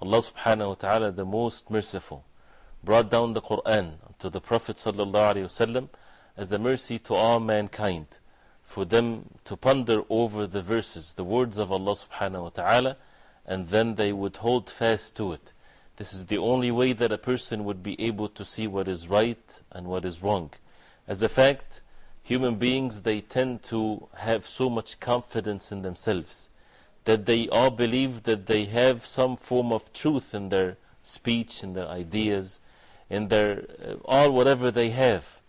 Allah subhanahu wa ta'ala the most merciful brought down the Quran to the Prophet sallallahu as a mercy to all mankind for them to ponder over the verses, the words of Allah subhanahu wa ta'ala and then they would hold fast to it. This is the only way that a person would be able to see what is right and what is wrong. As a fact, human beings they tend to have so much confidence in themselves that they all believe that they have some form of truth in their speech, in their ideas, in their uh, all whatever they have.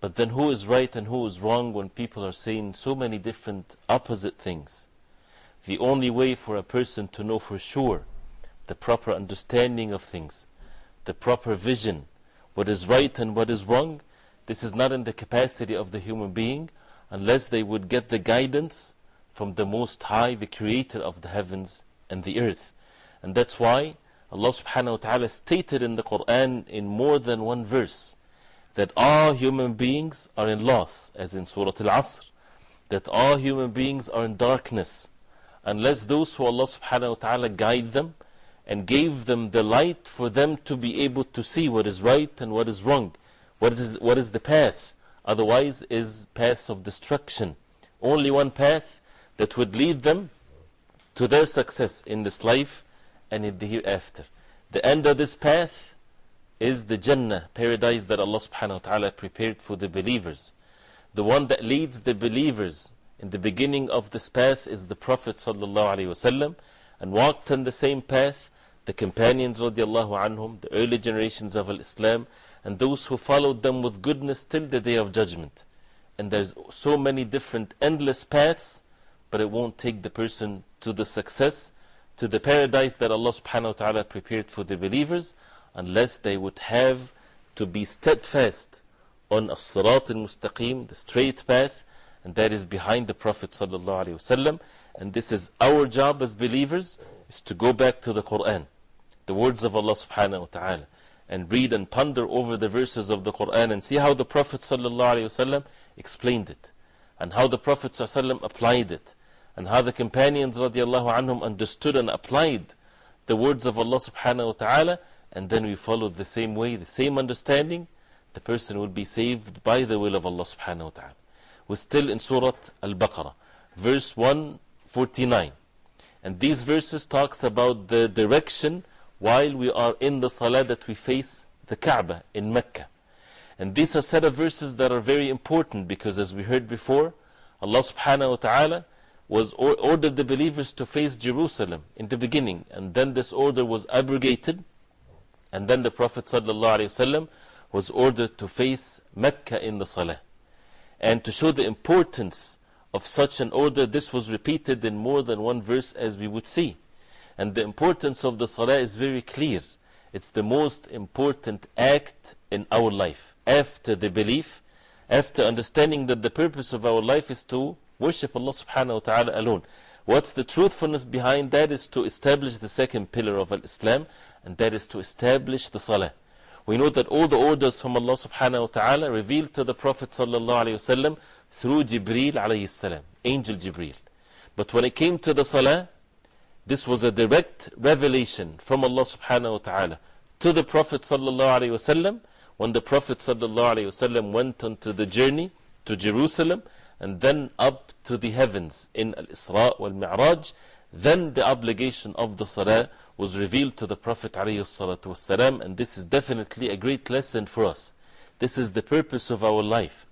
But then who is right and who is wrong when people are saying so many different opposite things? The only way for a person to know for sure the proper understanding of things, the proper vision, what is right and what is wrong, this is not in the capacity of the human being unless they would get the guidance from the Most High, the Creator of the heavens and the earth. And that's why Allah subhanahu wa ta'ala stated in the Quran in more than one verse that all human beings are in loss, as in Surah Al Asr, that all human beings are in darkness, unless those who Allah subhanahu wa ta'ala guide them and gave them the light for them to be able to see what is right and what is wrong, what is, what is the path. Otherwise, is paths of destruction. Only one path that would lead them to their success in this life and in the hereafter. The end of this path is the Jannah, paradise that Allah subhanahu wa ta'ala prepared for the believers. The one that leads the believers in the beginning of this path is the Prophet sallallahu alaihi wasallam and walked on the same path the companions radiallahu anhum, the early generations of Islam, and those who followed them with goodness till the day of judgment. And there's so many different endless paths but it won't take the person to the success, to the paradise that Allah subhanahu wa ta'ala prepared for the believers, unless they would have to be steadfast on as-sirat al-mustaqim, the straight path, and that is behind the Prophet wasallam. And this is our job as believers, is to go back to the Quran, the words of Allah subhanahu wa ta'ala, and read and ponder over the verses of the Quran and see how the Prophet wasallam explained it, and how the Prophet wasallam applied it and how the companions radiallahu anhum understood and applied the words of Allah subhanahu wa ta'ala, and then we followed the same way, the same understanding, the person will be saved by the will of Allah subhanahu wa ta'ala. We're still in Surah Al Baqarah, verse 149. And these verses talks about the direction while we are in the salah that we face the Kaaba in Mecca. And these are set of verses that are very important because as we heard before, Allah subhanahu wa ta'ala was or ordered the believers to face Jerusalem in the beginning, and then this order was abrogated, and then the Prophet ﷺ was ordered to face Mecca in the Salah. And to show the importance of such an order, this was repeated in more than one verse, as we would see. And the importance of the Salah is very clear. It's the most important act in our life. After the belief, after understanding that the purpose of our life is to worship Allah subhanahu wa ta'ala alone. What's the truthfulness behind that is to establish the second pillar of Islam, and that is to establish the Salah. We know that all the orders from Allah subhanahu wa ta'ala revealed to the Prophet sallallahu alayhi wasallam through Jibreel alayhi salam, Angel Jibreel. But when it came to the Salah, this was a direct revelation from Allah subhanahu wa ta'ala to the Prophet sallallahu alayhi wasallam when the Prophet sallallahu alayhi wasallam went onto the journey to Jerusalem and then up to the heavens in Al Isra wal Mi'raj. then the obligation of the Salah was revealed to the Prophet ﷺ, and this is definitely a great lesson for us. This is the purpose of our life.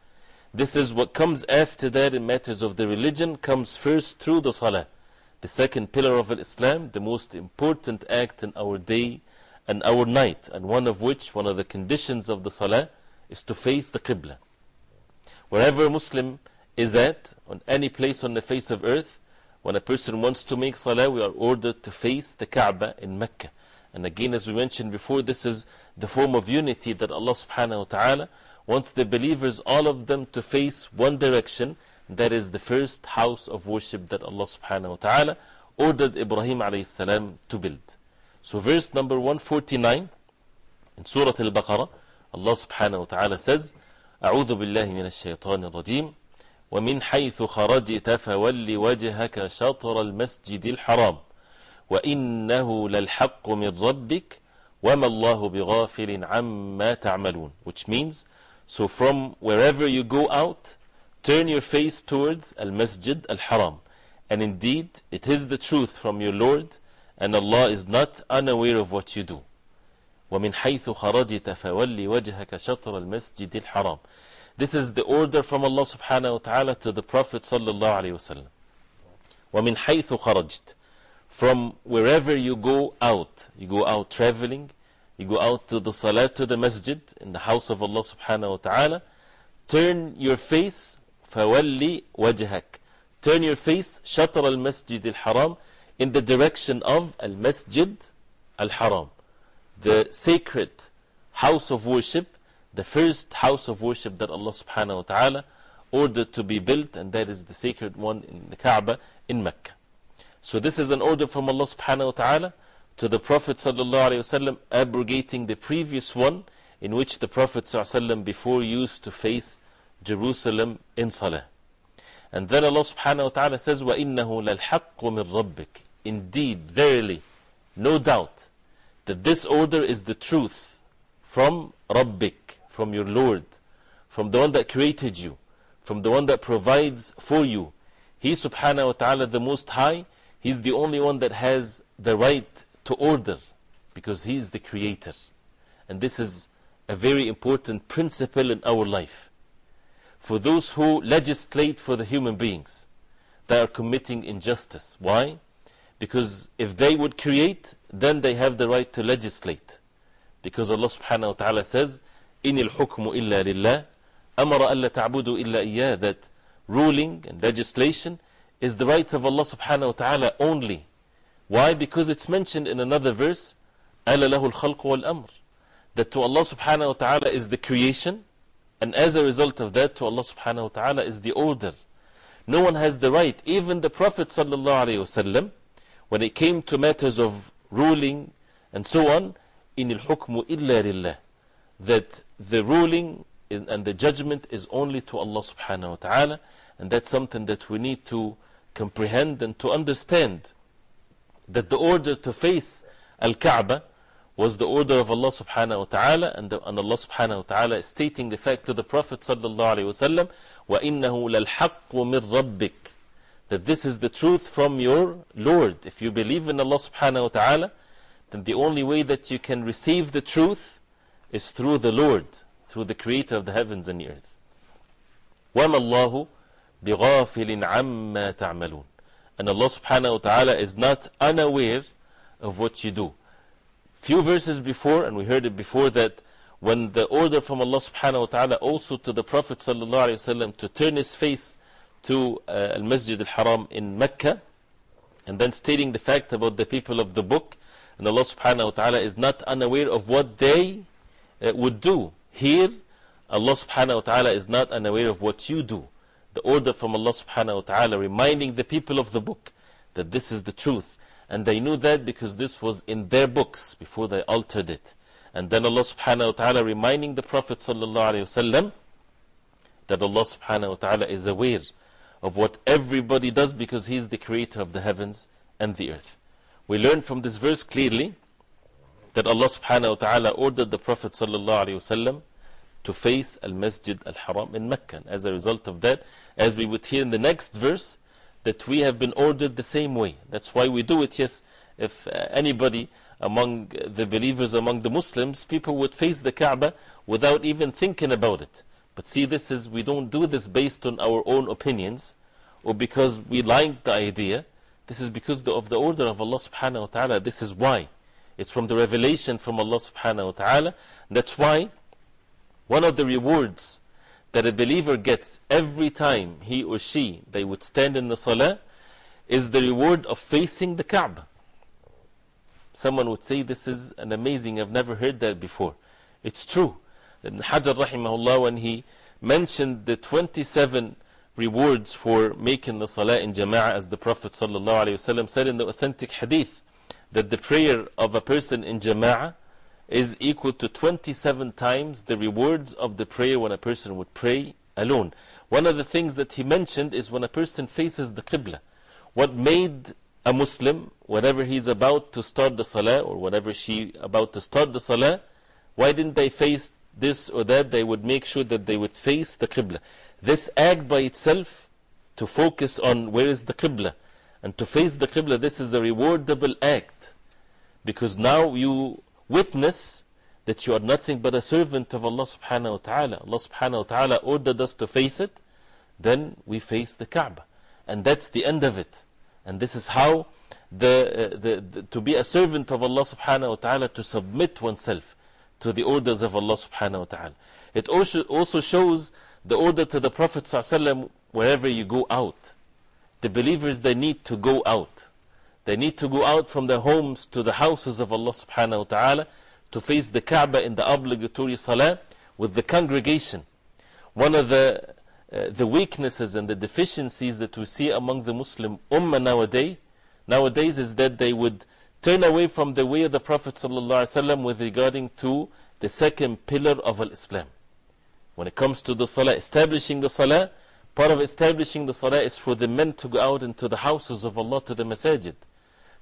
This is what comes after that in matters of the religion, comes first through the Salah. The second pillar of Islam, the most important act in our day and our night, and one of which, one of the conditions of the Salah, is to face the Qibla. Wherever a Muslim is at, on any place on the face of earth, when a person wants to make Salah, we are ordered to face the Kaaba in Mecca. And again, as we mentioned before, this is the form of unity that Allah subhanahu wa ta'ala wants the believers, all of them, to face one direction. That is the first house of worship that Allah subhanahu wa ta'ala ordered Ibrahim alayhi salam to build. So, verse number 149 in Surah Al Baqarah, Allah subhanahu wa ta'ala says, أعوذ بالله من الشيطان الرجيم ومن حيث خرجت فول وجهك شطر المسجد الحرام وإنه للحق من ربك وما الله بغافل عما تعملون which means so from wherever you go out turn your face towards al-masjid al-haram and indeed it is the truth from your Lord and Allah is not unaware of what you do ومن حيث خرجت فول وجهك شطر المسجد الحرام This is the order from Allah subhanahu wa ta'ala to the Prophet sallallahu alayhi wa sallam. وَمِنْ حَيْثُ خَرَجْتَ From wherever you go out, you go out traveling, you go out to the salat to the masjid in the house of Allah subhanahu wa ta'ala, turn your face, فَوَلِّ وَجْهَكَ Turn your face, شَطْرَ الْمَسْجِدِ الْحَرَامِ in the direction of al-masjid al-haram, the sacred house of worship the first house of worship that Allah subhanahu wa ta'ala ordered to be built, and that is the sacred one in the Kaaba in Mecca. So, this is an order from Allah subhanahu wa ta'ala to the Prophet sallallahu alayhi wasallam, abrogating the previous one in which the Prophet sallallahu alayhi before used to face Jerusalem in Salah. And then Allah subhanahu wa ta'ala says, وَإِنَّهُ لَلْحَقُّ مِنْ رَبِّكَ Indeed, verily, no doubt that this order is the truth from Rabbik, from your Lord, from the one that created you, from the one that provides for you. He subhanahu wa ta'ala, the Most High, He's the only one that has the right to order because He is the Creator. And this is a very important principle in our life. For those who legislate for the human beings, they are committing injustice. Why? Because if they would create, then they have the right to legislate. Because Allah subhanahu wa ta'ala says, إن الحكم إلا لله أمر ألا تعبدوا إلا إياه that ruling and legislation is the rights of Allah subhanahu wa ta'ala only. Why? Because it's mentioned in another verse ألا له الخلق والأمر that to Allah subhanahu wa ta'ala is the creation and as a result of that, to Allah subhanahu wa ta'ala is the order. No one has the right, even the Prophet sallallahu alayhi wasallam, when it came to matters of ruling and so on, in al hukmu illa that the ruling and the judgment is only to Allah subhanahu wa ta'ala, and that's something that we need to comprehend and to understand that the order to face Al Kaaba was the order of Allah subhanahu wa ta'ala, and, and Allah subhanahu wa ta'ala is stating the fact to the Prophet sallallahu alayhi wa sallam, وَإِنَّهُ لَلْحَقُّ مِنْ رَبِّكَ That this is the truth from your Lord. If you believe in Allah subhanahu wa ta'ala, then the only way that you can receive the truth is through the Lord, through the Creator of the heavens and the earth. وَمَا اللَّهُ بِغَافِلٍ عَمَّا تَعْمَلُونَ And Allah subhanahu wa ta'ala is not unaware of what you do. Few verses before, and we heard it before, that when the order from Allah subhanahu wa ta'ala also to the Prophet sallallahu alayhi wa to turn his face to uh, Al Masjid Al Haram in Mecca, and then stating the fact about the people of the book, and Allah subhanahu wa ta'ala is not unaware of what they uh, would do. Here, Allah subhanahu wa ta'ala is not unaware of what you do. The order from Allah subhanahu wa ta'ala reminding the people of the book that this is the truth. And they knew that because this was in their books before they altered it. And then Allah subhanahu wa ta'ala reminding the Prophet sallallahu alayhi wasallam that Allah subhanahu wa ta'ala is aware of what everybody does because He is the creator of the heavens and the earth. We learn from this verse clearly that Allah subhanahu wa ta'ala ordered the Prophet sallallahu alayhi wasallam to face Al Masjid Al Haram in Mecca. As a result of that, as we would hear in the next verse, that we have been ordered the same way. That's why we do it, yes. If uh, anybody among the believers, among the Muslims, people would face the Kaaba without even thinking about it. But see, this is, we don't do this based on our own opinions or because we like the idea. This is because of the order of Allah subhanahu wa ta'ala. This is why. It's from the revelation from Allah subhanahu wa ta'ala. That's why one of the rewards that a believer gets every time he or she they would stand in the salah is the reward of facing the Kaaba. Someone would say, This is an amazing, I've never heard that before. It's true. Ibn Hajar rahimahullah, when he mentioned the 27 rewards for making the salah in jama'ah, as the Prophet said in the authentic hadith, that the prayer of a person in jama'ah is equal to 27 times the rewards of the prayer when a person would pray alone. One of the things that he mentioned is when a person faces the Qibla. What made a Muslim, whenever he's about to start the Salah or whatever she about to start the Salah, why didn't they face this or that? They would make sure that they would face the Qibla. This act by itself, to focus on where is the Qibla and to face the Qibla, this is a rewardable act. Because now you witness that you are nothing but a servant of Allah subhanahu wa ta'ala. Allah subhanahu wa ta'ala ordered us to face it, then we face the Kaaba. And that's the end of it. And this is how the, uh, the, the, to be a servant of Allah subhanahu wa ta'ala, to submit oneself to the orders of Allah subhanahu wa ta'ala. It also, also shows the order to the Prophet sallallahu wherever you go out. The believers, they need to go out. They need to go out from their homes to the houses of Allah subhanahu wa ta'ala to face the Kaaba in the obligatory salah with the congregation. One of the, uh, the weaknesses and the deficiencies that we see among the Muslim Ummah nowadays, nowadays is that they would turn away from the way of the Prophet ﷺ with regarding to the second pillar of Islam. When it comes to the salah, establishing the salah, part of establishing the salah is for the men to go out into the houses of Allah to the masajid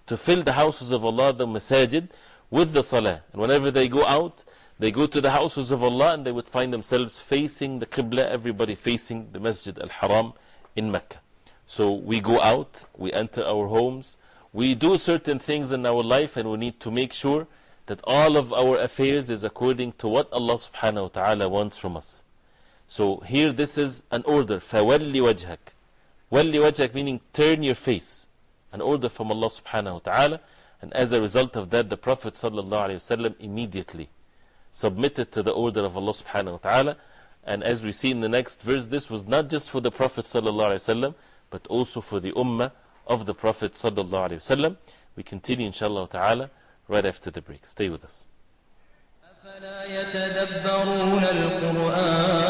to fill the houses of Allah, the masajid, with the salah. And whenever they go out, they go to the houses of Allah and they would find themselves facing the Qibla, everybody facing the Masjid al Haram in Mecca. So we go out, we enter our homes, we do certain things in our life, and we need to make sure that all of our affairs is according to what Allah subhanahu wa ta'ala wants from us. So here this is an order, فَوَلِّ وَجْهَكَ وَلِّ وَجْهَكَ meaning turn your face an order from Allah subhanahu wa ta'ala. And as a result of that, the Prophet sallallahu alayhi wasallam immediately submitted to the order of Allah subhanahu wa ta'ala. And as we see in the next verse, this was not just for the Prophet sallallahu alayhi wasallam, but also for the ummah of the Prophet sallallahu alayhi wasallam. We continue inshallah ta'ala right after the break. Stay with us. أفلا يتدبرون القرآن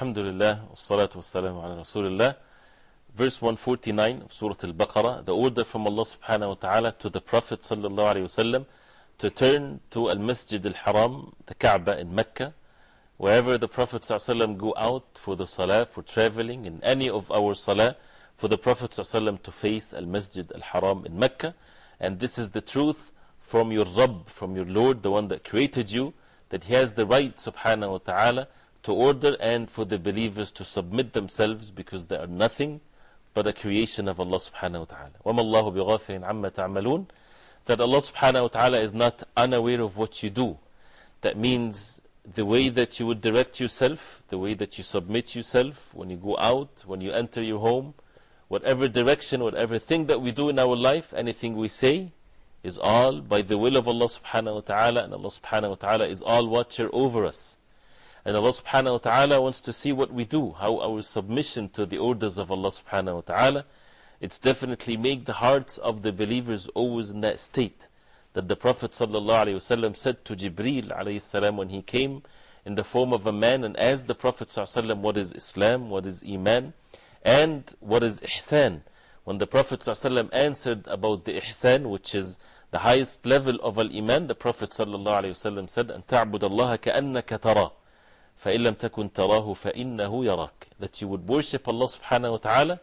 Alhamdulillah, wassalatu wassalamu ala Rasulullah. Verse 149 of Surah Al Baqarah, the order from Allah subhanahu wa ta'ala to the Prophet sallallahu alayhi wasallam to turn to Al Masjid Al Haram, the Kaaba in Mecca. Wherever the Prophet sallallahu alayhi wasallam go out for the salah, for traveling, in any of our salah, for the Prophet sallallahu alayhi wasallam to face Al Masjid Al Haram in Mecca. And this is the truth from your Rabb, from your Lord, the one that created you, that He has the right subhanahu wa ta'ala to order and for the believers to submit themselves because they are nothing but a creation of Allah subhanahu wa ta'ala. وَمَا اللَّهُ بِغَافِرٍ عَمَّا تَعْمَلُونَ That Allah subhanahu wa ta'ala is not unaware of what you do. That means the way that you would direct yourself, the way that you submit yourself when you go out, when you enter your home, whatever direction, whatever thing that we do in our life, anything we say, is all by the will of Allah subhanahu wa ta'ala, and Allah subhanahu wa ta'ala is all watcher over us. And Allah subhanahu wa ta'ala wants to see what we do, how our submission to the orders of Allah subhanahu wa ta'ala. It's definitely make the hearts of the believers always in that state. that the Prophet ﷺ said to Jibreel alayhi when he came in the form of a man and asked the Prophet ﷺ what is Islam, what is Iman, and what is Ihsan. When the Prophet ﷺ answered about the Ihsan, which is the highest level of Al Iman, the Prophet ﷺ said, أن تعبد الله كأنك تراه فإن لم تكن تراه فإنه يراك. That you would worship Allah subhanahu wa ta'ala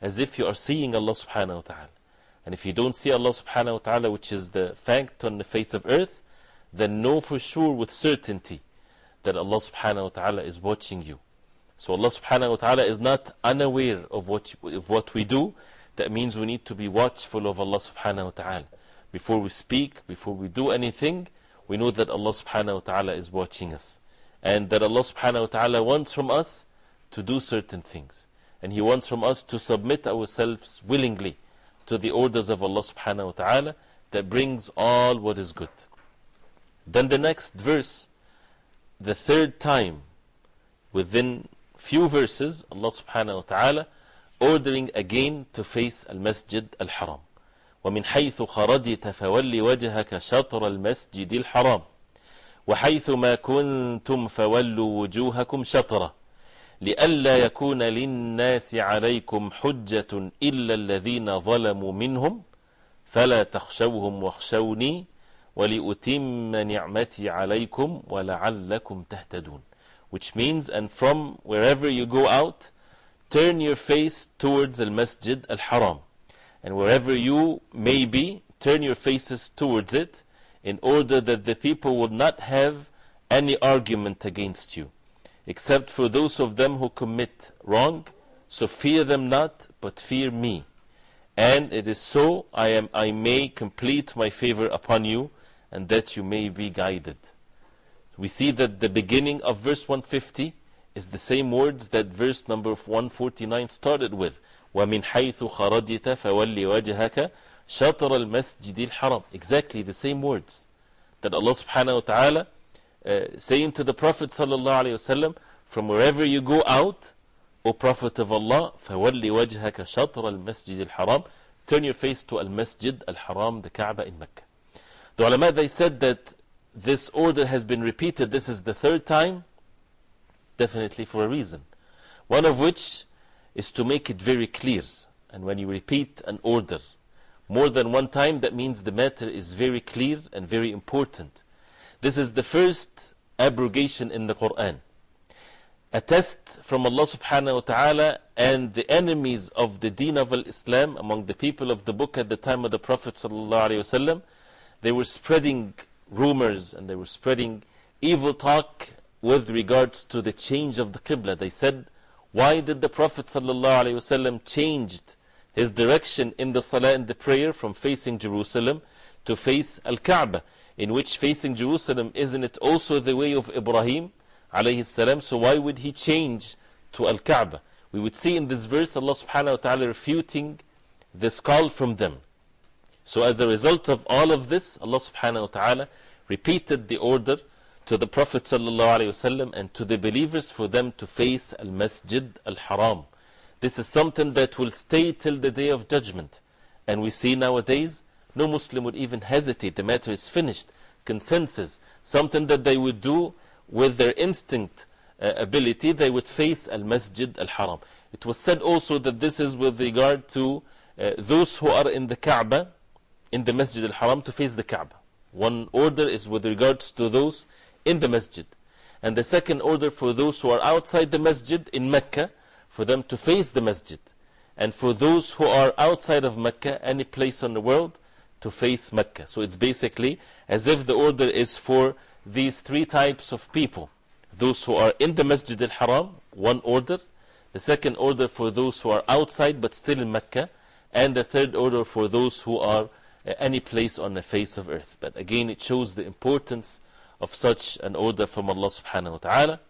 as if you are seeing Allah subhanahu wa ta'ala. And if you don't see Allah subhanahu wa ta'ala, which is the fact on the face of earth, then know for sure with certainty that Allah subhanahu wa ta'ala is watching you. So Allah subhanahu wa ta'ala is not unaware of what, of what we do. That means we need to be watchful of Allah subhanahu wa ta'ala. Before we speak, before we do anything, we know that Allah subhanahu wa ta'ala is watching us. And that Allah subhanahu wa ta'ala wants from us to do certain things. And He wants from us to submit ourselves willingly to the orders of Allah subhanahu wa ta'ala that brings all what is good. Then the next verse, the third time within few verses, Allah subhanahu wa ta'ala ordering again to face Al Masjid Al Haram. ومن حيث خرجت فول وجهك شطر المسجد الحرام وحيث ما كنتم فولوا وجوهكم شطره لئلا يكون للناس عليكم حجة إلا الذين ظلموا منهم فلا تخشوهم واخشوني ولأتم نعمتي عليكم ولعلكم تهتدون which means and from wherever you go out turn your face towards the masjid al-haram and wherever you may be turn your faces towards it in order that the people will not have any argument against you except for those of them who commit wrong. So fear them not, but fear me. And it is so I, am, I may complete my favor upon you, and that you may be guided. We see that the beginning of verse 150 is the same words that verse number 149 started with. وَمِنْ حَيْثُ خَرَجْتَ فَوَلِّ وَجْهَكَ شَطْرَ الْمَسْجِدِ الْحَرَامِ Exactly the same words that Allah subhanahu wa ta'ala uh, saying to the Prophet ﷺ, From wherever you go out, O Prophet of Allah, فَوَلِّ وَجْهَكَ شَطْرَ الْمَسْجِدِ الْحَرَامِ Turn your face to Al-Masjid Al-Haram, the Kaaba in Mecca. The ulama, they said that this order has been repeated, this is the third time, definitely for a reason. One of which is to make it very clear. And when you repeat an order more than one time, that means the matter is very clear and very important. This is the first abrogation in the Quran. A test from Allah subhanahu wa ta'ala and the enemies of the deen of Islam among the people of the book at the time of the Prophet sallallahu alayhi wasallam. They were spreading rumors and they were spreading evil talk with regards to the change of the Qibla. They said, Why did the Prophet sallallahu alayhi wasallam changed his direction in the salah and the prayer from facing Jerusalem to face Al Kaaba? in which facing Jerusalem, isn't it also the way of Ibrahim salam? So why would he change to Al Kaaba? We would see in this verse Allah subhanahu wa ta'ala refuting this call from them. So as a result of all of this, Allah subhanahu wa ta'ala repeated the order to the Prophet sallallahu alayhi wasallam and to the believers for them to face Al Masjid Al Haram. This is something that will stay till the day of judgment. And we see nowadays no Muslim would even hesitate. The matter is finished. Consensus. Something that they would do with their instinct uh, ability, they would face Al Masjid Al Haram. It was said also that this is with regard to uh, those who are in the Kaaba, in the Masjid Al Haram, to face the Kaaba. One order is with regards to those in the Masjid. And the second order for those who are outside the Masjid in Mecca, for them to face the Masjid. And for those who are outside of Mecca, any place on the world, to face Mecca. So it's basically as if the order is for these three types of people. Those who are in the Masjid al Haram, one order. The second order for those who are outside but still in Mecca. And the third order for those who are uh, any place on the face of earth. But again, it shows the importance of such an order from Allah subhanahu wa ta'ala.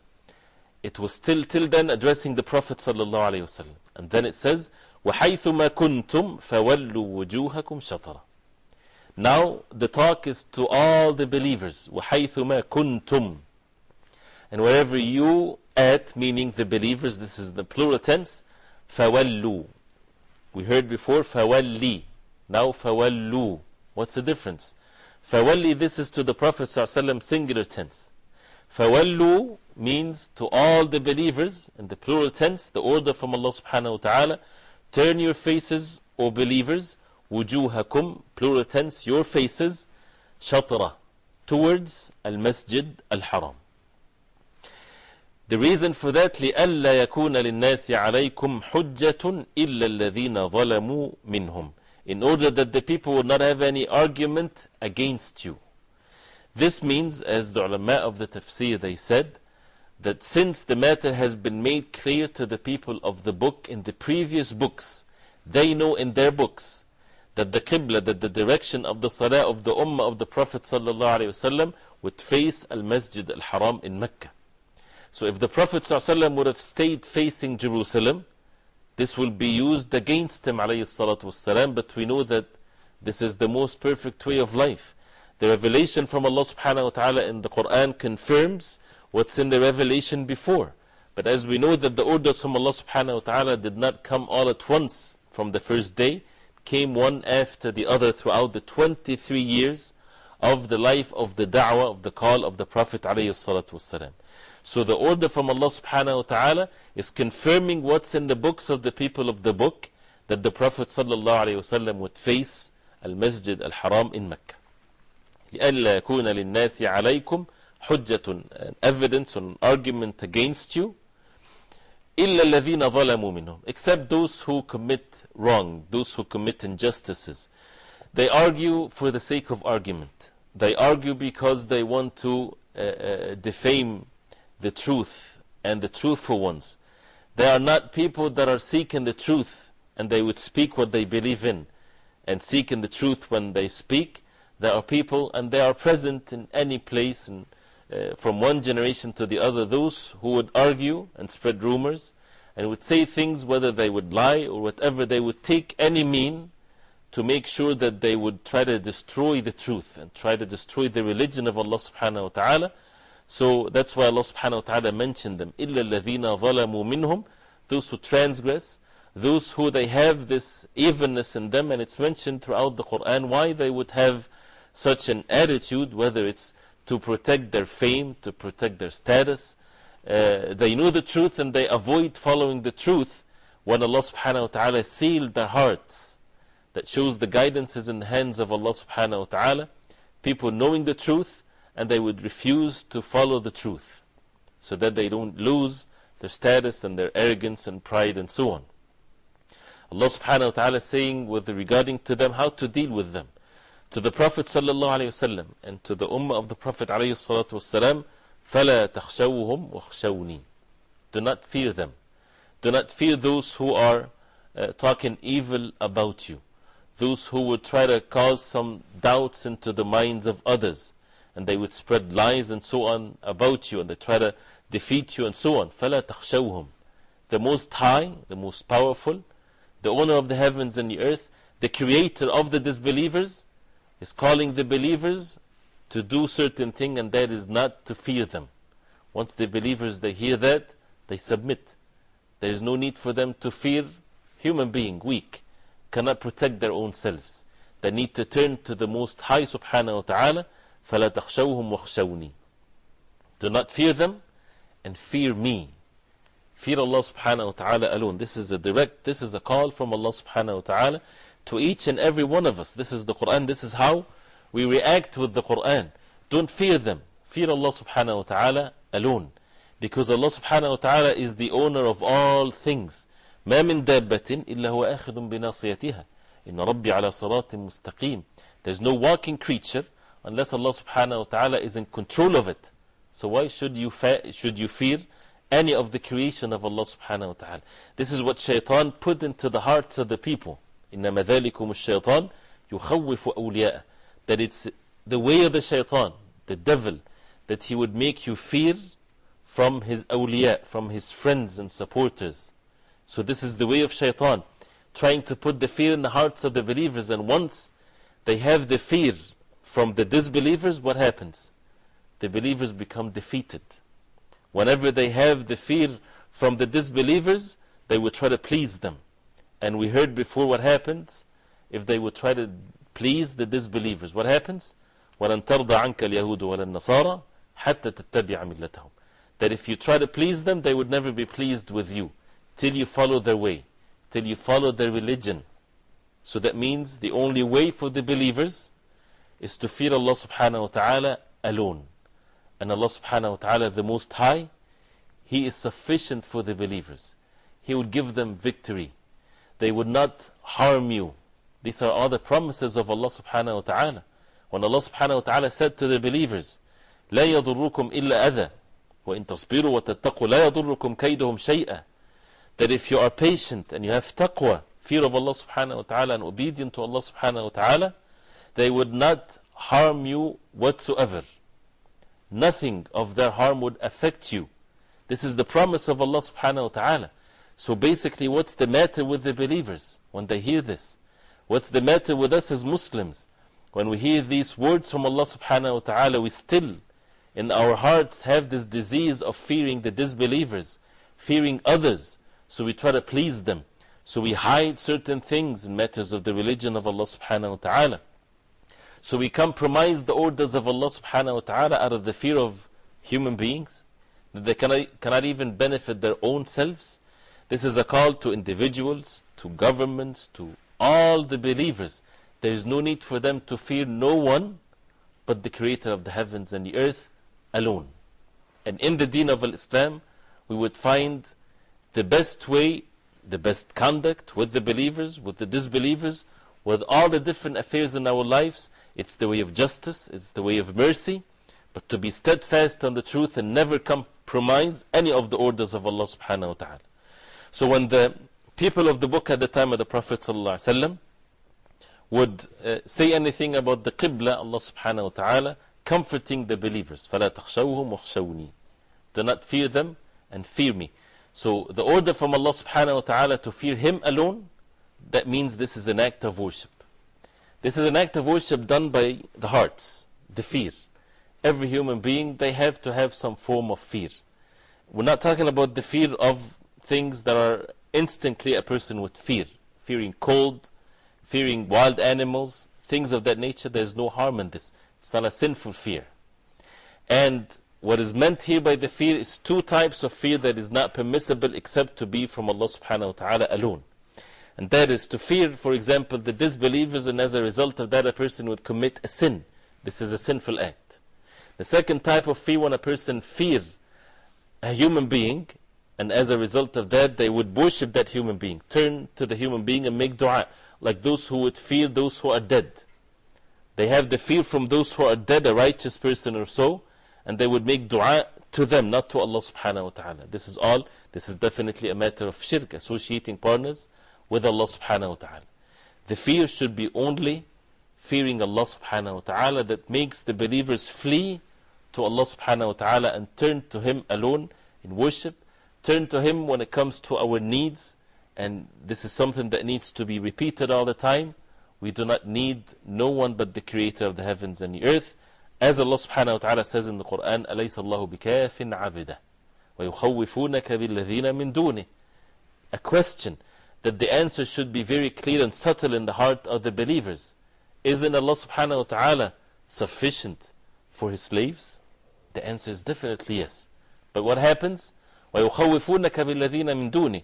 It was still till then addressing the Prophet sallallahu alayhi wa sallam. And then it says, وَحَيْثُ مَا كُنْتُمْ فَوَلُّوا وُجُوهَكُمْ شَطَرًا now the talk is to all the believers. وَحَيْثُمَا كُنْتُمْ And wherever you at, meaning the believers, this is the plural tense, فَوَلُّوا We heard before فَوَلِّي Now فَوَلُّوا What's the difference? فَوَلِّي This is to the Prophet ﷺ singular tense. فَوَلُّوا means to all the believers, in the plural tense, the order from Allah subhanahu wa ta'ala, turn your faces, O believers, wujuhakum, plural tense, your faces, shatra, towards al-masjid al-haram. The reason for that, لِأَلَّا يَكُونَ لِلنَّاسِ عَلَيْكُمْ حُجَّةٌ إِلَّا الَّذِينَ ظَلَمُوا مِنْهُمْ In order that the people would not have any argument against you. This means, as the ulama of the tafsir they said, that since the matter has been made clear to the people of the book in the previous books, they know in their books that the Qibla, that the direction of the Salah of the Ummah of the Prophet ﷺ would face Al Masjid Al Haram in Mecca. So if the Prophet ﷺ would have stayed facing Jerusalem, this will be used against him, والسلام, but we know that this is the most perfect way of life. The revelation from Allah subhanahu wa ta'ala in the Quran confirms what's in the revelation before. But as we know that the orders from Allah subhanahu wa ta'ala did not come all at once from the first day, came one after the other throughout the 23 years of the life of the da'wah, of the call of the Prophet alayhi salatu wasalam. So the order from Allah subhanahu wa ta'ala is confirming what's in the books of the people of the book that the Prophet sallallahu alayhi wasallam would face Al Masjid Al Haram in Mecca. لألا يكون للناس عليكم حجة an evidence or an argument against you إلا الذين ظلموا منهم except those who commit wrong those who commit injustices they argue for the sake of argument they argue because they want to uh, uh, defame the truth and the truthful ones. They are not people that are seeking the truth and they would speak what they believe in and seeking the truth when they speak. There are people and they are present in any place and uh, from one generation to the other, those who would argue and spread rumors and would say things whether they would lie or whatever, they would take any mean to make sure that they would try to destroy the truth and try to destroy the religion of Allah subhanahu wa ta'ala. So that's why Allah subhanahu wa ta'ala mentioned them. إِلَّا الَّذِينَ ظَلَمُوا مِنْهُمْ Those who transgress, those who they have this evenness in them, and it's mentioned throughout the Quran why they would have such an attitude, whether it's to protect their fame, to protect their status. Uh, they know the truth and they avoid following the truth when Allah subhanahu wa ta'ala sealed their hearts. That shows the guidance is in the hands of Allah subhanahu wa ta'ala. People knowing the truth and they would refuse to follow the truth so that they don't lose their status and their arrogance and pride and so on. Allah subhanahu wa ta'ala saying with regarding to them how to deal with them To the Prophet sallallahu alayhi wasallam and to the Ummah of the Prophet alayhi salatu wasalam, فَلَا تَخْشَوْهُمْ وَخْشَوْنِي Do not fear them. Do not fear those who are uh, talking evil about you. Those who would try to cause some doubts into the minds of others and they would spread lies and so on about you and they try to defeat you and so on. فَلَا تَخْشَوْهُمْ The Most High, the Most Powerful, the owner of the heavens and the earth, the creator of the disbelievers, is calling the believers to do certain thing and that is not to fear them. Once the believers they hear that, they submit. There is no need for them to fear human being, weak, cannot protect their own selves. They need to turn to the Most High subhanahu wa ta'ala فَلَا تَخْشَوْهُمْ وَخْشَوْنِي Do not fear them and fear me. Fear Allah subhanahu wa ta'ala alone. This is a direct, this is a call from Allah subhanahu wa ta'ala to each and every one of us. This is the Quran. This is how we react with the Quran. Don't fear them. Fear Allah subhanahu wa ta'ala alone. Because Allah subhanahu wa ta'ala is the owner of all things. ما من دابة إلا هو آخذ بناصيتها إن ربي على صراط مستقيم There's no walking creature unless Allah subhanahu wa ta'ala is in control of it. So why should you, should you fear any of the creation of Allah subhanahu wa ta'ala? This is what shaitan put into the hearts of the people. إِنَّمَا ذَلِكُمُ الشَّيْطَانِ يُخَوِّفُ أَوْلِيَاءَ That it's the way of the shaitan, the devil, that he would make you fear from his awliya, from his friends and supporters. So this is the way of shaitan, trying to put the fear in the hearts of the believers. And once they have the fear from the disbelievers, what happens? The believers become defeated. Whenever they have the fear from the disbelievers, they will try to please them. And we heard before what happens if they would try to please the disbelievers. What happens? ولن ترضى عنك اليهود ولا النصارى حتى تتبع ملتهم that if you try to please them they would never be pleased with you till you follow their way till you follow their religion so that means the only way for the believers is to fear Allah subhanahu wa ta'ala alone and Allah subhanahu wa ta'ala the most high He is sufficient for the believers He would give them victory they would not harm you these are all the promises of Allah subhanahu wa ta'ala when Allah subhanahu wa ta'ala said to the believers لا يضركم إلا أذى وإن تصبروا وتتقوا لا يضركم كيدهم شيئا that if you are patient and you have taqwa fear of Allah subhanahu wa ta'ala and obedient to Allah subhanahu wa ta'ala they would not harm you whatsoever nothing of their harm would affect you this is the promise of Allah subhanahu wa ta'ala so basically what's the matter with the believers when they hear this? What's the matter with us as Muslims when we hear these words from Allah subhanahu wa ta'ala? We still in our hearts have this disease of fearing the disbelievers fearing others. So we try to please them. So we hide certain things in matters of the religion of Allah subhanahu wa ta'ala. So we compromise the orders of Allah subhanahu wa ta'ala out of the fear of human beings that they cannot, cannot even benefit their own selves. This is a call to individuals, to governments, to all the believers. There is no need for them to fear no one but the Creator of the heavens and the earth alone. And in the deen of Islam, we would find the best way, the best conduct with the believers, with the disbelievers, with all the different affairs in our lives. It's the way of justice, it's the way of mercy, but to be steadfast on the truth and never compromise any of the orders of Allah subhanahu wa ta'ala. So when the people of the book at the time of the Prophet sallallahu alaihi wasallam would uh, say anything about the Qibla, Allah subhanahu wa ta'ala, comforting the believers. فَلَا تَخْشَوْهُمْ وَخْشَوْنِي Do not fear them and fear me. So the order from Allah subhanahu wa ta'ala to fear Him alone, that means this is an act of worship. This is an act of worship done by the hearts, the fear. Every human being, they have to have some form of fear. We're not talking about the fear of things that are instantly a person would fear. Fearing cold, fearing wild animals, things of that nature, there's no harm in this. It's not a sinful fear. And what is meant here by the fear is two types of fear that is not permissible except to be from Allah subhanahu wa ta'ala alone. And that is to fear, for example, the disbelievers, and as a result of that, a person would commit a sin. This is a sinful act. The second type of fear, when a person fear a human being, and as a result of that, they would worship that human being, turn to the human being and make dua, like those who would fear those who are dead. They have the fear from those who are dead, a righteous person or so, and they would make dua to them, not to Allah subhanahu wa ta'ala. This is all, this is definitely a matter of shirk, associating partners with Allah subhanahu wa ta'ala. The fear should be only fearing Allah subhanahu wa ta'ala that makes the believers flee to Allah subhanahu wa ta'ala and turn to Him alone in worship, turn to Him when it comes to our needs, and this is something that needs to be repeated all the time. We do not need no one but the Creator of the heavens and the earth. As Allah subhanahu wa ta'ala says in the Quran, أَلَيْسَ اللَّهُ بِكَافٍ عَبِدًا وَيُخَوِّفُونَكَ بِالَّذِينَ مِن دُونِهِ A question that the answer should be very clear and subtle in the heart of the believers. Isn't Allah subhanahu wa ta'ala sufficient for His slaves? The answer is definitely yes. But what happens? وَيُخَوِّفُونَكَ بِالَّذِينَ مِن دُونِهِ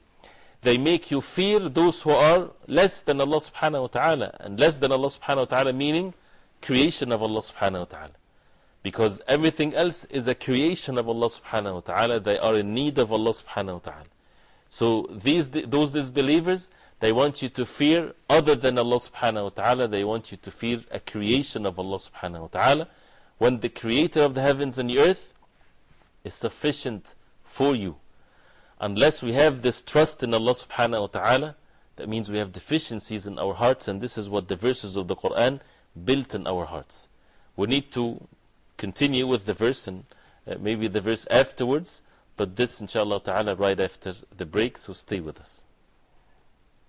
They make you fear those who are less than Allah subhanahu wa ta'ala. And less than Allah subhanahu wa ta'ala meaning creation of Allah subhanahu wa ta'ala. Because everything else is a creation of Allah subhanahu wa ta'ala. They are in need of Allah subhanahu wa ta'ala. So these, those disbelievers, they want you to fear other than Allah subhanahu wa ta'ala. They want you to fear a creation of Allah subhanahu wa ta'ala. When the creator of the heavens and the earth is sufficient for you. Unless we have this trust in Allah subhanahu wa ta'ala, that means we have deficiencies in our hearts, and this is what the verses of the Quran built in our hearts. We need to continue with the verse and uh, maybe the verse afterwards. But this, inshallah ta'ala, right after the break, so stay with us.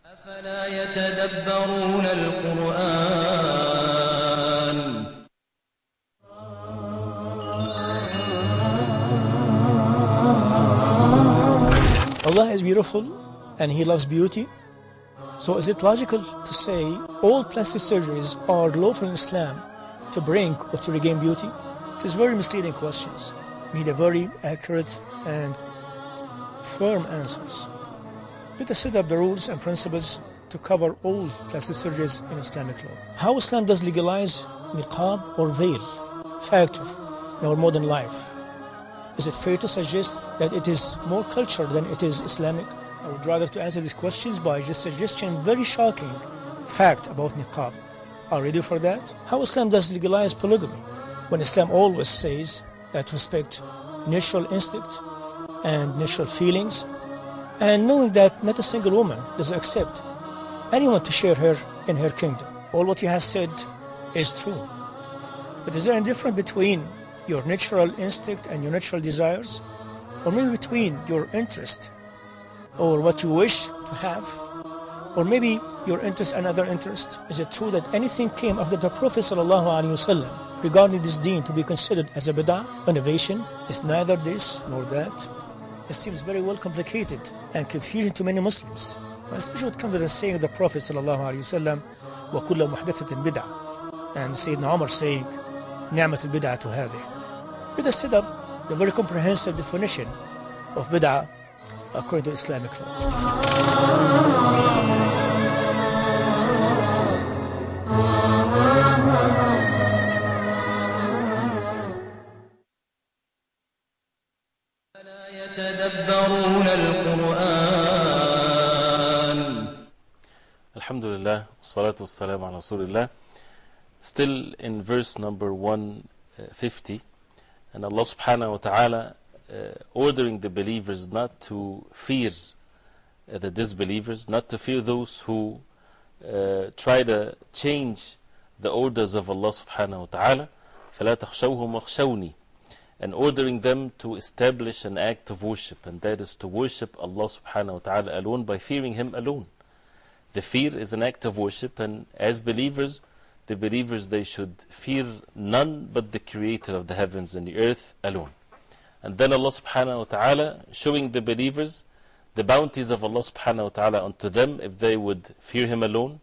أفلا يتدبرون القرآن Allah is beautiful and He loves beauty. So is it logical to say all plastic surgeries are lawful in Islam to bring or to regain beauty? It is very misleading questions. Need a very accurate and firm answers. Let us set up the rules and principles to cover all plastic surgeries in Islamic law. How Islam does legalize niqab or veil factor in our modern life? Is it fair to suggest that it is more cultural than it is Islamic? I would rather to answer these questions by just suggesting very shocking fact about niqab. Are you ready for that? How Islam does legalize polygamy when Islam always says that respect natural instinct and natural feelings and knowing that not a single woman does accept anyone to share her in her kingdom. All what you have said is true. But is there any difference between your natural instinct and your natural desires? Or maybe between your interest or what you wish to have? Or maybe your interest and other interest? Is it true that anything came after the Prophet ﷺ regarding this deen to be considered as a bid'ah, innovation? Is neither this nor that? It seems very well complicated and confusing to many Muslims. Especially when it comes to the saying of the Prophet ﷺ, وَكُلَّ مُحْدَثَةٍ بِدْعَةٍ And Sayyidina Umar saying, نعمة البدعة هذه. with a set the very comprehensive definition of bid'ah according to Islamic law. Alhamdulillah, salatu wassalam ala Rasulillah. Still in verse number 150, and Allah subhanahu wa ta'ala uh, ordering the believers not to fear uh, the disbelievers, not to fear those who uh, try to change the orders of Allah subhanahu wa ta'ala. فَلَا تَخْشَوْهُمْ وَخْشَوْنِي and ordering them to establish an act of worship, and that is to worship Allah subhanahu wa ta'ala alone by fearing Him alone. The fear is an act of worship, and as believers, the believers they should fear none but the Creator of the heavens and the earth alone. And then Allah subhanahu wa ta'ala showing the believers the bounties of Allah subhanahu wa ta'ala unto them if they would fear Him alone,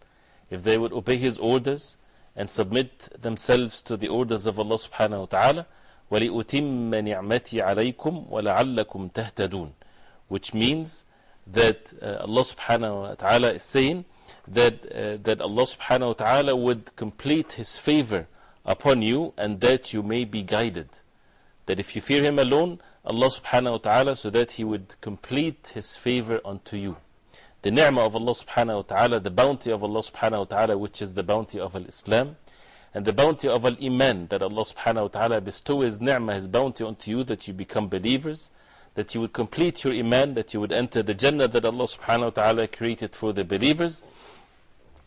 if they would obey His orders, and submit themselves to the orders of Allah subhanahu wa ta'ala. وَلِأُتِمَّ نِعْمَتِي عَلَيْكُمْ وَلَعَلَّكُمْ تَهْتَدُونَ Which means that uh, Allah subhanahu wa ta'ala is saying that, uh, that Allah subhanahu wa ta'ala would complete His favor upon you and that you may be guided. That if you fear Him alone, Allah subhanahu wa ta'ala, so that He would complete His favor unto you. The ni'mah of Allah subhanahu wa ta'ala, the bounty of Allah subhanahu wa ta'ala, which is the bounty of Islam, and the bounty of Al Iman, that Allah subhanahu wa ta'ala bestow His ni'mah, His bounty unto you, that you become believers, that you would complete your Iman, that you would enter the Jannah that Allah subhanahu wa ta'ala created for the believers.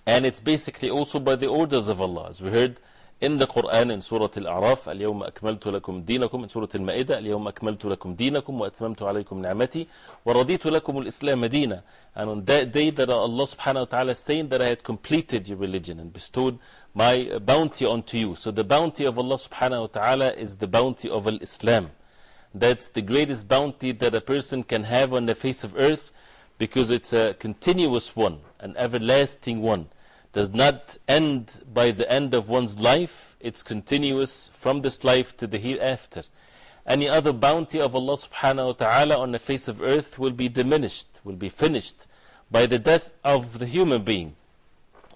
And it's basically also by the orders of Allah, as we heard in the Quran in Surah Al-A'raf, اليوم أكملت لكم دينكم, in Surah Al-Ma'idah, اليوم أكملت لكم دينكم وأتممت عليكم نعمتي ورضيت لكم الإسلام دينا. And on that day that Allah subhanahu wa ta'ala is saying that I had completed your religion and bestowed my bounty unto you. So the bounty of Allah subhanahu wa ta'ala is the bounty of Al-Islam. That's the greatest bounty that a person can have on the face of earth because it's a continuous one, an everlasting one. Does not end by the end of one's life, it's continuous from this life to the hereafter. Any other bounty of Allah subhanahu wa ta'ala on the face of earth will be diminished, will be finished by the death of the human being.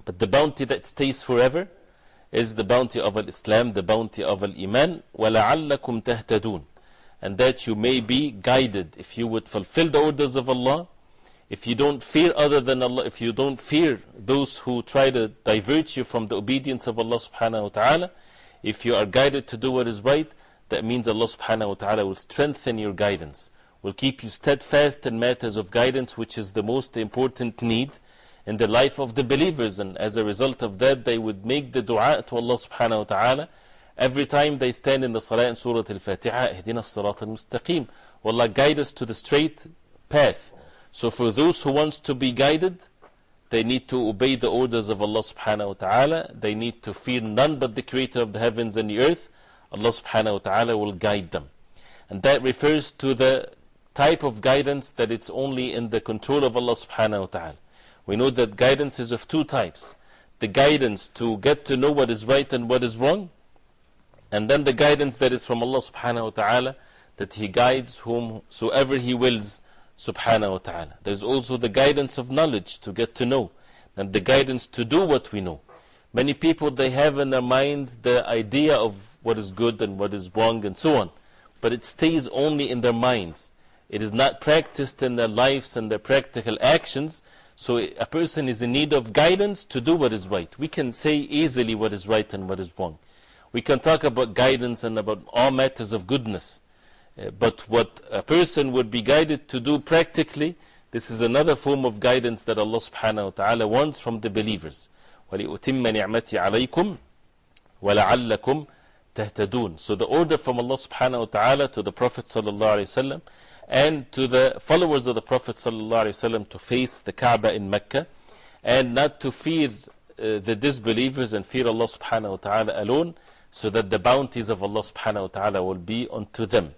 But the bounty that stays forever is the bounty of Al Islam, the bounty of Al Iman, وَلَعَلَّكُمْ تَهْتَدُونَ and that you may be guided if you would fulfill the orders of Allah. if you don't fear other than Allah, if you don't fear those who try to divert you from the obedience of Allah subhanahu wa ta'ala, if you are guided to do what is right, that means Allah subhanahu wa ta'ala will strengthen your guidance, will keep you steadfast in matters of guidance, which is the most important need in the life of the believers. And as a result of that, they would make the dua to Allah subhanahu wa ta'ala Every time they stand in the Salah in Surah Al-Fatiha, Ihdina Sirat al-Mustaqim. Allah guide us to the straight path. So for those who wants to be guided, they need to obey the orders of Allah subhanahu wa ta'ala. They need to fear none but the Creator of the heavens and the earth. Allah subhanahu wa ta'ala will guide them. And that refers to the type of guidance that it's only in the control of Allah subhanahu wa ta'ala. We know that guidance is of two types. The guidance to get to know what is right and what is wrong, And then the guidance that is from Allah subhanahu wa ta'ala, that He guides whomsoever He wills subhanahu wa ta'ala. There's also the guidance of knowledge to get to know, and the guidance to do what we know. Many people, they have in their minds the idea of what is good and what is wrong and so on, but it stays only in their minds. It is not practiced in their lives and their practical actions. So a person is in need of guidance to do what is right. We can say easily what is right and what is wrong. We can talk about guidance and about all matters of goodness. Uh, but what a person would be guided to do practically, this is another form of guidance that Allah subhanahu wa ta'ala wants from the believers. وَلِأُتِمَّ نِعْمَتِي عَلَيْكُمْ وَلَعَلَّكُمْ تَهْتَدُونَ So the order from Allah subhanahu wa ta'ala to the Prophet sallallahu alayhi wa sallam and to the followers of the Prophet ﷺ to face the Kaaba in Mecca and not to fear uh, the disbelievers and fear Allah subhanahu wa ta'ala alone so that the bounties of Allah subhanahu wa ta'ala will be unto them.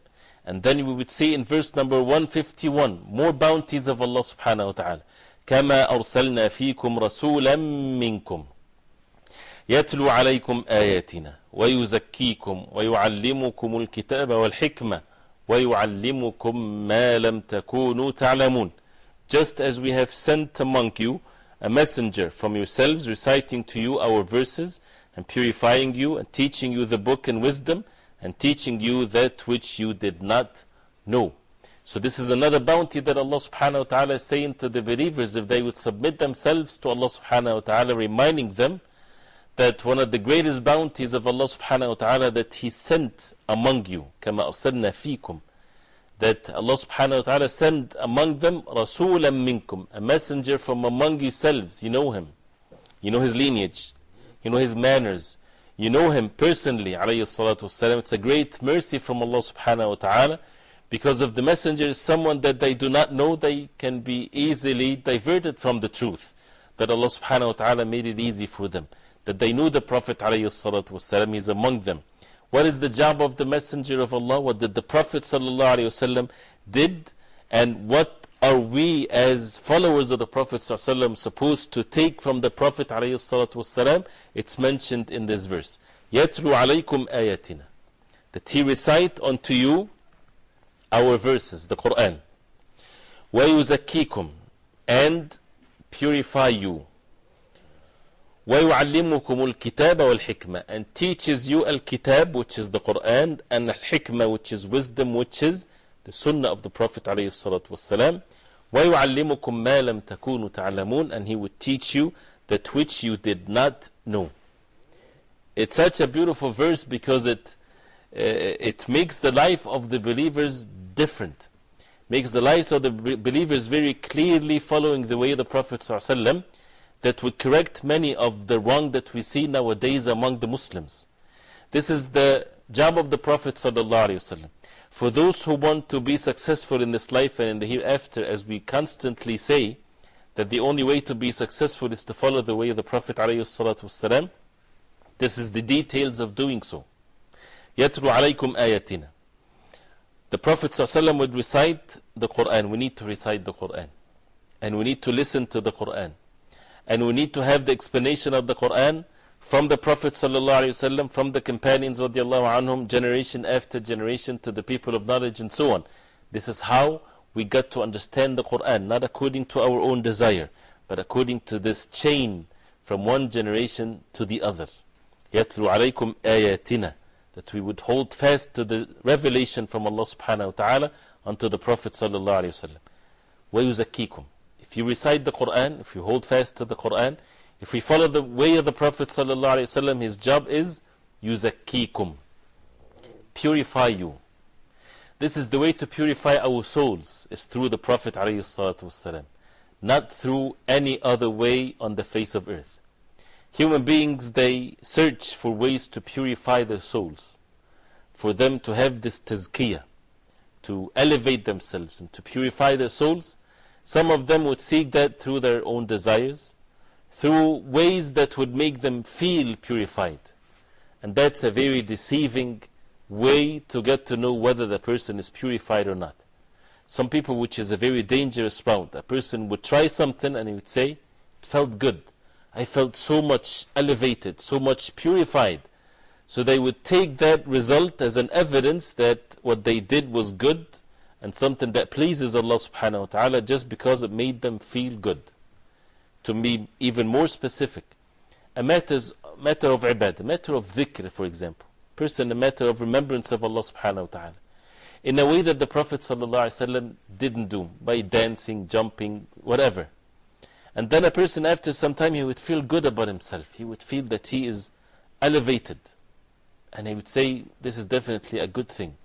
And then we would see in verse number 151 more bounties of Allah subhanahu wa ta'ala. كما أرسلنا فيكم رسولا منكم يتلو عليكم آياتنا ويزكيكم ويعلمكم الكتاب والحكمة وَيُعَلِّمُكُم مَّا لَمْ تَكُونُوا تَعْلَمُونَ Just as we have sent among you a messenger from yourselves, reciting to you our verses, and purifying you, and teaching you the book and wisdom, and teaching you that which you did not know. So, this is another bounty that Allah subhanahu wa ta'ala is saying to the believers if they would submit themselves to Allah subhanahu wa ta'ala, reminding them that one of the greatest bounties of Allah subhanahu wa ta'ala that He sent among you, كما أرسلنا فيكم, that Allah subhanahu wa ta'ala sent among them رسولا منكم, a messenger from among yourselves. You know him, you know his lineage, you know his manners, you know him personally. Alayhi salatu wasalam. It's a great mercy from Allah subhanahu wa ta'ala because of the messenger is someone that they do not know, they can be easily diverted from the truth. But Allah subhanahu wa ta'ala made it easy for them that they knew the Prophet ﷺ is among them. What is the job of the Messenger of Allah? What did the Prophet ﷺ did? And what are we as followers of the Prophet ﷺ supposed to take from the Prophet ﷺ? It's mentioned in this verse. يَتْلُو عَلَيْكُمْ آيَاتِنَا That He recite unto you our verses, the Quran. وَيُزَكِّيكُمْ And purify you. ويعلمكم الكتاب والحكمة and teaches you الكتاب which is the Quran and الحكمة which is wisdom which is the sunnah of the Prophet عليه الصلاة والسلام ويعلمكم ما لم تكونوا تعلمون and he would teach you that which you did not know it's such a beautiful verse because it uh, it makes the life of the believers different makes the lives of the believers very clearly following the way of the Prophet صلى الله عليه وسلم that would correct many of the wrong that we see nowadays among the Muslims. This is the job of the Prophet. ﷺ. For those who want to be successful in this life and in the hereafter, as we constantly say, that the only way to be successful is to follow the way of the Prophet. ﷺ, this is the details of doing so. يَتْرُ عَلَيْكُمْ آيَاتِنَا The Prophet ﷺ would recite the Quran. We need to recite the Quran. And we need to listen to the Quran. And we need to have the explanation of the Quran from the Prophet ﷺ, from the companions of anhum, generation after generation to the people of knowledge and so on. This is how we got to understand the Quran, not according to our own desire, but according to this chain from one generation to the other. يَتْلُ عَلَيْكُمْ آيَاتِنَا That we would hold fast to the revelation from Allah subhanahu wa ta'ala unto the Prophet sallallahu alayhi wa sallam. وَيُزَكِّيكُمْ if you recite the Quran, if you hold fast to the Quran, if we follow the way of the Prophet ﷺ, his job is yuzakkikum, purify you. This is the way to purify our souls, is through the Prophet ﷺ, not through any other way on the face of earth. Human beings, they search for ways to purify their souls, for them to have this tazkiyah, to elevate themselves and to purify their souls. Some of them would seek that through their own desires, through ways that would make them feel purified. And that's a very deceiving way to get to know whether the person is purified or not. Some people, which is a very dangerous route, a person would try something and he would say, It felt good. I felt so much elevated, so much purified, So they would take that result as an evidence that what they did was good and something that pleases Allah subhanahu wa ta'ala just because it made them feel good. To be even more specific, a matter, matter of ibadah, a matter of dhikr, for example, person, a matter of remembrance of Allah subhanahu wa ta'ala, in a way that the Prophet ﷺ didn't do, by dancing, jumping, whatever. And then a person, after some time, he would feel good about himself. He would feel that he is elevated. And he would say, This is definitely a good thing.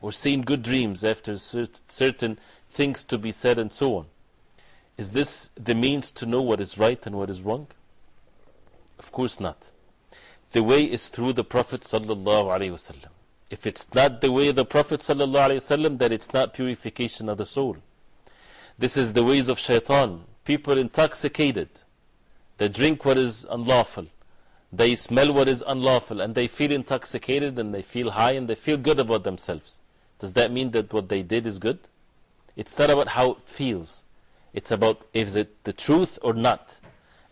Or seeing good dreams after cert certain things to be said and so on. Is this the means to know what is right and what is wrong? Of course not. The way is through the Prophet ﷺ. If it's not the way of the Prophet ﷺ, then it's not purification of the soul. This is the ways of shaitan. People intoxicated. They drink what is unlawful. They smell what is unlawful. And they feel intoxicated and they feel high and they feel good about themselves. Does that mean that what they did is good? It's not about how it feels. It's about is it the truth or not.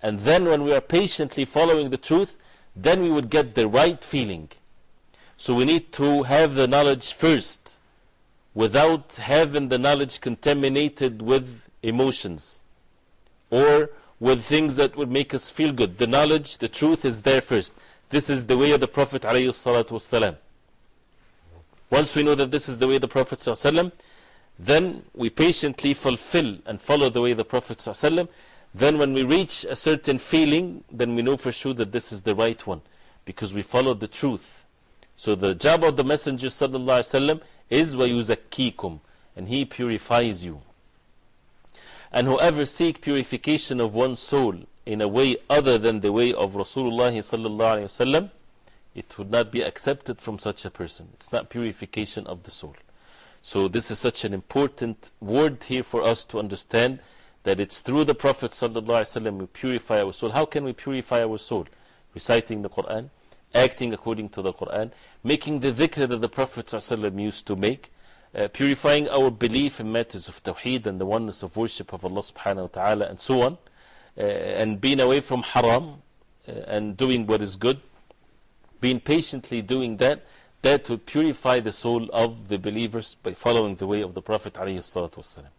And then when we are patiently following the truth, then we would get the right feeling. So we need to have the knowledge first without having the knowledge contaminated with emotions or with things that would make us feel good. The knowledge, the truth is there first. This is the way of the Prophet. ﷺ. Once we know that this is the way of the Prophet, ﷺ, then we patiently fulfill and follow the way of the Prophet. ﷺ. Then, when we reach a certain feeling, then we know for sure that this is the right one because we followed the truth. So, the job of the Messenger ﷺ is وَيُزَكِّيكُمْ and he purifies you. And whoever seek purification of one's soul in a way other than the way of Rasulullah ﷺ, it would not be accepted from such a person. It's not purification of the soul. So, this is such an important word here for us to understand that it's through the Prophet ﷺ we purify our soul. How can we purify our soul? Reciting the Quran, acting according to the Quran, making the dhikr that the Prophet ﷺ used to make, uh, purifying our belief in matters of tawheed and the oneness of worship of Allah subhanahu wa ta'ala and so on, uh, and being away from haram uh, and doing what is good, being patiently doing that, that will purify the soul of the believers by following the way of the Prophet alayhi salatu wasalam.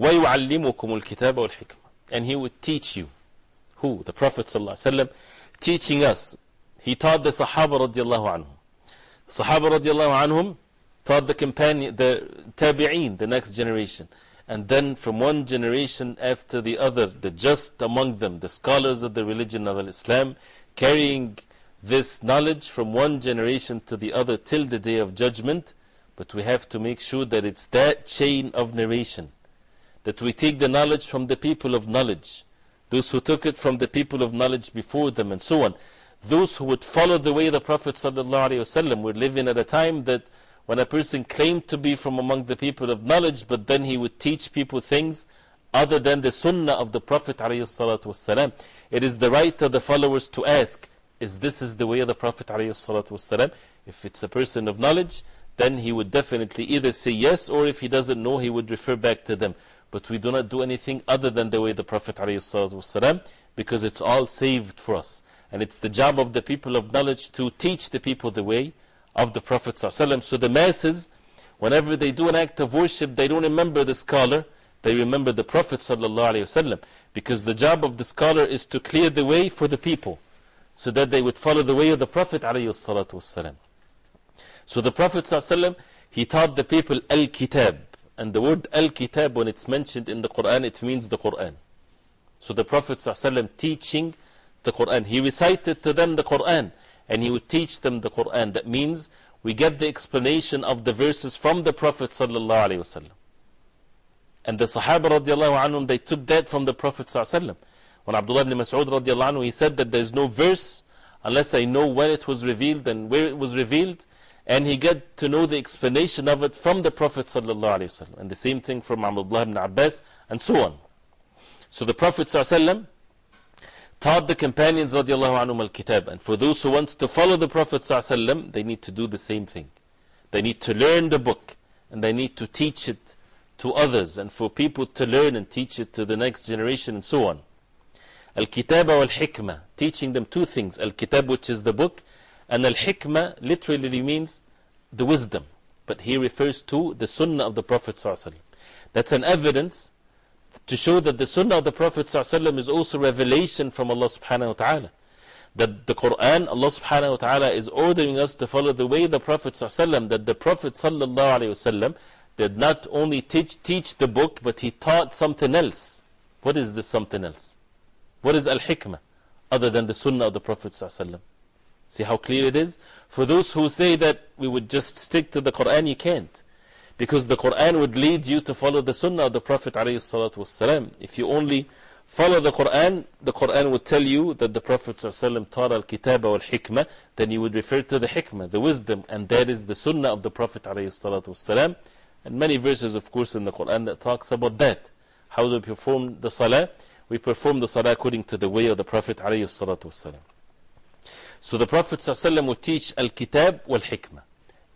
وَيُعَلِّمُكُمُ الْكِتَابَ وَالْحِكْمَةِ And he would teach you. Who? The Prophet ﷺ teaching us. He taught the Sahaba radiallahu anhum. Sahaba radiallahu anhum taught the companion, the Tabi'een, the next generation. And then from one generation after the other, the just among them, the scholars of the religion of Islam, carrying this knowledge from one generation to the other till the day of judgment. But we have to make sure that it's that chain of narration that we take the knowledge from the people of knowledge, those who took it from the people of knowledge before them, and so on. Those who would follow the way the Prophet ﷺ were living at a time that when a person claimed to be from among the people of knowledge, but then he would teach people things other than the sunnah of the Prophet ﷺ. It is the right of the followers to ask, is this is the way of the Prophet ﷺ? If it's a person of knowledge, then he would definitely either say yes, or if he doesn't know, he would refer back to them. But we do not do anything other than the way the Prophet ﷺ because it's all saved for us. And it's the job of the people of knowledge to teach the people the way of the Prophet ﷺ. So the masses, whenever they do an act of worship, they don't remember the scholar, they remember the Prophet ﷺ. Because the job of the scholar is to clear the way for the people so that they would follow the way of the Prophet ﷺ. So the Prophet ﷺ, he taught the people Al-Kitab. And the word Al-Kitab, when it's mentioned in the Quran, it means the Quran. So the Prophet ﷺ teaching the Quran. He recited to them the Quran and he would teach them the Quran. That means we get the explanation of the verses from the Prophet ﷺ. And the Sahaba radiallahu anhum, they took that from the Prophet ﷺ. When Abdullah ibn Mas'ud radiallahu anhu, he said that there is no verse unless I know when it was revealed and where it was revealed, and he get to know the explanation of it from the Prophet sallallahu and the same thing from Abdullah ibn Abbas, and so on. So the Prophet sallallahu taught the companions radiallahu anhum al-kitab, and for those who want to follow the Prophet sallallahu they need to do the same thing. They need to learn the book, and they need to teach it to others, and for people to learn and teach it to the next generation, and so on. Al-Kitaba wal-Hikmah, teaching them two things. Al-Kitab, which is the book, and Al-Hikmah literally means the wisdom. But he refers to the Sunnah of the Prophet. That's an evidence to show that the Sunnah of the Prophet is also revelation from Allah subhanahu wa ta'ala. That the Quran, Allah subhanahu wa ta'ala is ordering us to follow the way the Prophet, that the Prophet sallallahu did not only teach, teach the book, but he taught something else. What is this something else? What is al-hikmah other than the sunnah of the Prophet ﷺ? See how clear it is? For those who say that we would just stick to the Quran, you can't. Because the Quran would lead you to follow the Sunnah of the Prophet. ﷺ. If you only follow the Quran, the Quran would tell you that the Prophet ﷺ taught al kitaba wal hikmah, then you would refer to the hikmah, the wisdom, and that is the Sunnah of the Prophet. ﷺ. And many verses, of course, in the Quran that talks about that. How do we perform the Salah? We perform the Salah according to the way of the Prophet. ﷺ. So the Prophet ﷺ would teach al kitab wal hikmah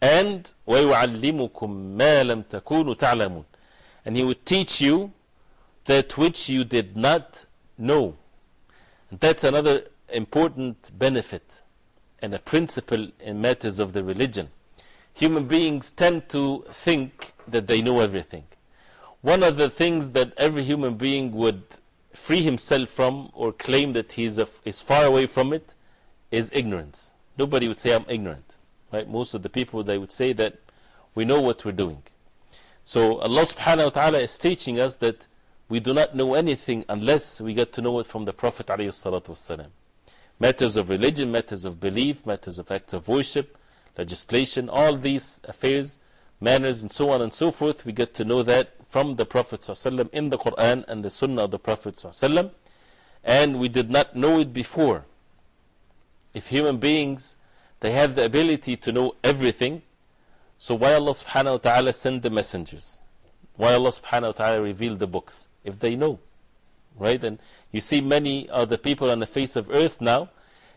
and وَيُعَلِّمُكُم مَا لَمْ تَكُونُوا تَعْلَمُونَ And He would teach you that which you did not know. And that's another important benefit and a principle in matters of the religion. Human beings tend to think that they know everything. One of the things that every human being would free himself from or claim that he is, is far away from it is ignorance. Nobody would say, I'm ignorant. Right? Most of the people, they would say that we know what we're doing. So Allah subhanahu wa ta'ala is teaching us that we do not know anything unless we get to know it from the Prophet wasalam. Matters of religion, matters of belief, matters of acts of worship, legislation, all these affairs, manners, and so on and so forth, we get to know that from the Prophet ﷺ in the Quran and the Sunnah of the Prophet ﷺ, and we did not know it before. If human beings they have the ability to know everything, so why Allah subhanahu wa ta'ala send the messengers? Why Allah subhanahu wa ta'ala reveal the books? If they know, right? And you see many of the people on the face of earth now,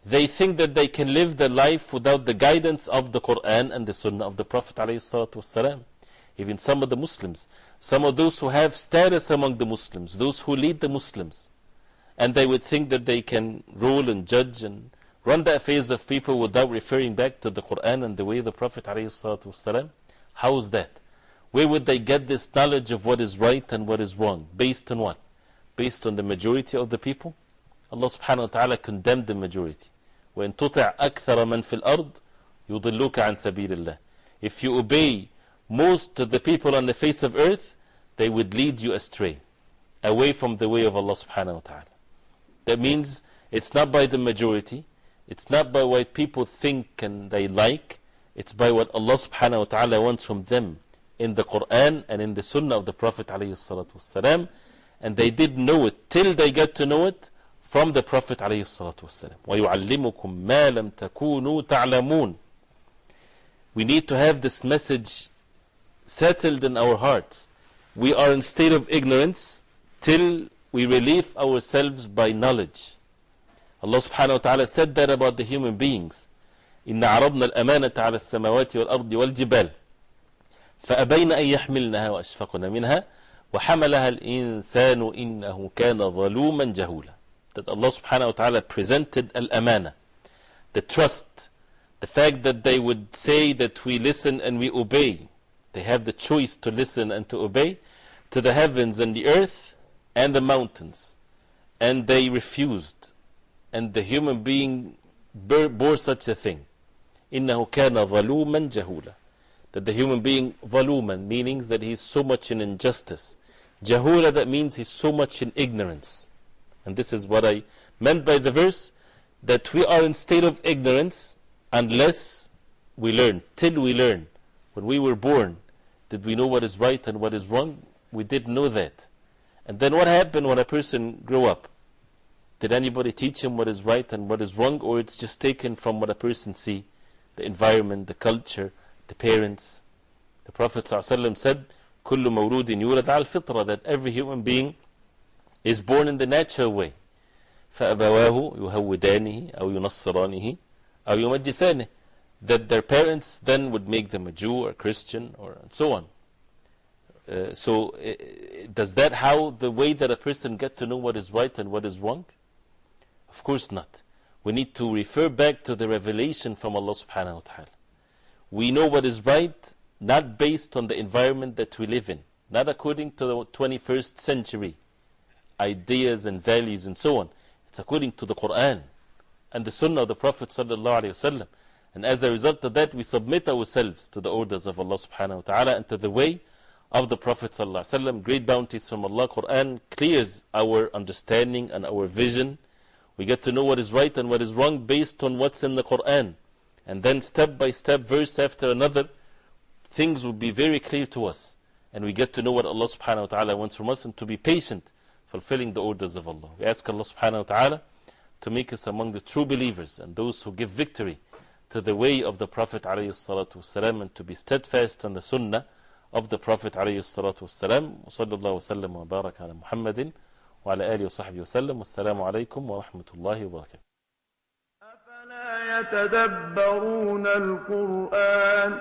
they think that they can live their life without the guidance of the Quran and the Sunnah of the Prophet Even some of the Muslims, some of those who have status among the Muslims, those who lead the Muslims, and they would think that they can rule and judge and run the affairs of people without referring back to the Quran and the way of the Prophet ﷺ? How is that? Where would they get this knowledge of what is right and what is wrong? Based on what? Based on the majority of the people? Allah subhanahu wa ta'ala condemned the majority. وَإِن تُطِعْ أَكْثَرَ مَنْ فِي الْأَرْضِ يُضِلُّكَ عَنْ سَبِيلِ اللَّهِ If you obey most of the people on the face of earth, they would lead you astray, away from the way of Allah subhanahu wa ta'ala. That means it's not by the majority, it's not by what people think and they like, it's by what Allah subhanahu wa ta'ala wants from them in the Quran and in the Sunnah of the Prophet alayhi salatu wasalam. And they didn't know it till they get to know it from the Prophet alayhi salatu wasalam. وَيُعَلِّمُكُم مَا لَمْ تَكُونُوا تَعْلَمُونَ We need to have this message settled in our hearts. We are in state of ignorance till we relieve ourselves by knowledge. Allah subhanahu wa ta'ala said that about the human beings. إن عرضنا الأمانة على السماوات والأرض والجبال فأبين أن يحملنها وأشفقنا منها وحملها الإنسان إنه كان ظلوما جهولا That Allah subhanahu wa ta'ala presented al-amana, the trust, the fact that they would say that we listen and we obey, They have the choice to listen and to obey to the heavens and the earth and the mountains. And they refused and the human being bore such a thing. إِنَّهُ كَانَ ظَلُومًا جَهُولًا That the human being, ظَلُومًا, meaning that he is so much in injustice. Jahula, that means he's so much in ignorance. And this is what I meant by the verse, that we are in state of ignorance unless we learn, till we learn. When we were born, did we know what is right and what is wrong? We didn't know that. And then what happened when a person grew up? Did anybody teach him what is right and what is wrong, or it's just taken from what a person see, the environment, the culture, the parents? The Prophet ﷺ said, كل مولود يولد على الفطرة that every human being is born in the natural way. فأبواه يهودانه أو ينصرانه أو يمجسانه that their parents then would make them a Jew or a Christian or so on. Uh, so, uh, does that how the way that a person get to know what is right and what is wrong? Of course not. We need to refer back to the revelation from Allah subhanahu wa ta'ala. We know what is right, not based on the environment that we live in, not according to the 21st century ideas and values and so on. It's according to the Quran and the Sunnah of the Prophet sallallahu alaihi wasallam. And as a result of that, we submit ourselves to the orders of Allah subhanahu wa ta'ala and to the way of the Prophet sallallahu alaihi wasallam. Great bounties from Allah. Quran clears our understanding and our vision. We get to know what is right and what is wrong based on what's in the Quran. And then step by step, verse after another, things will be very clear to us. And we get to know what Allah subhanahu wa ta'ala wants from us and to be patient, fulfilling the orders of Allah. We ask Allah subhanahu wa ta'ala to make us among the true believers and those who give victory to the way of the Prophet wasalam and to be steadfast on the sunnah of the Prophet wasalam. وصلى الله وسلم وبارك على محمد وعلى آله وصحبه وسلم والسلام عليكم ورحمة الله وبركاته أفلا يتدبرون القرآن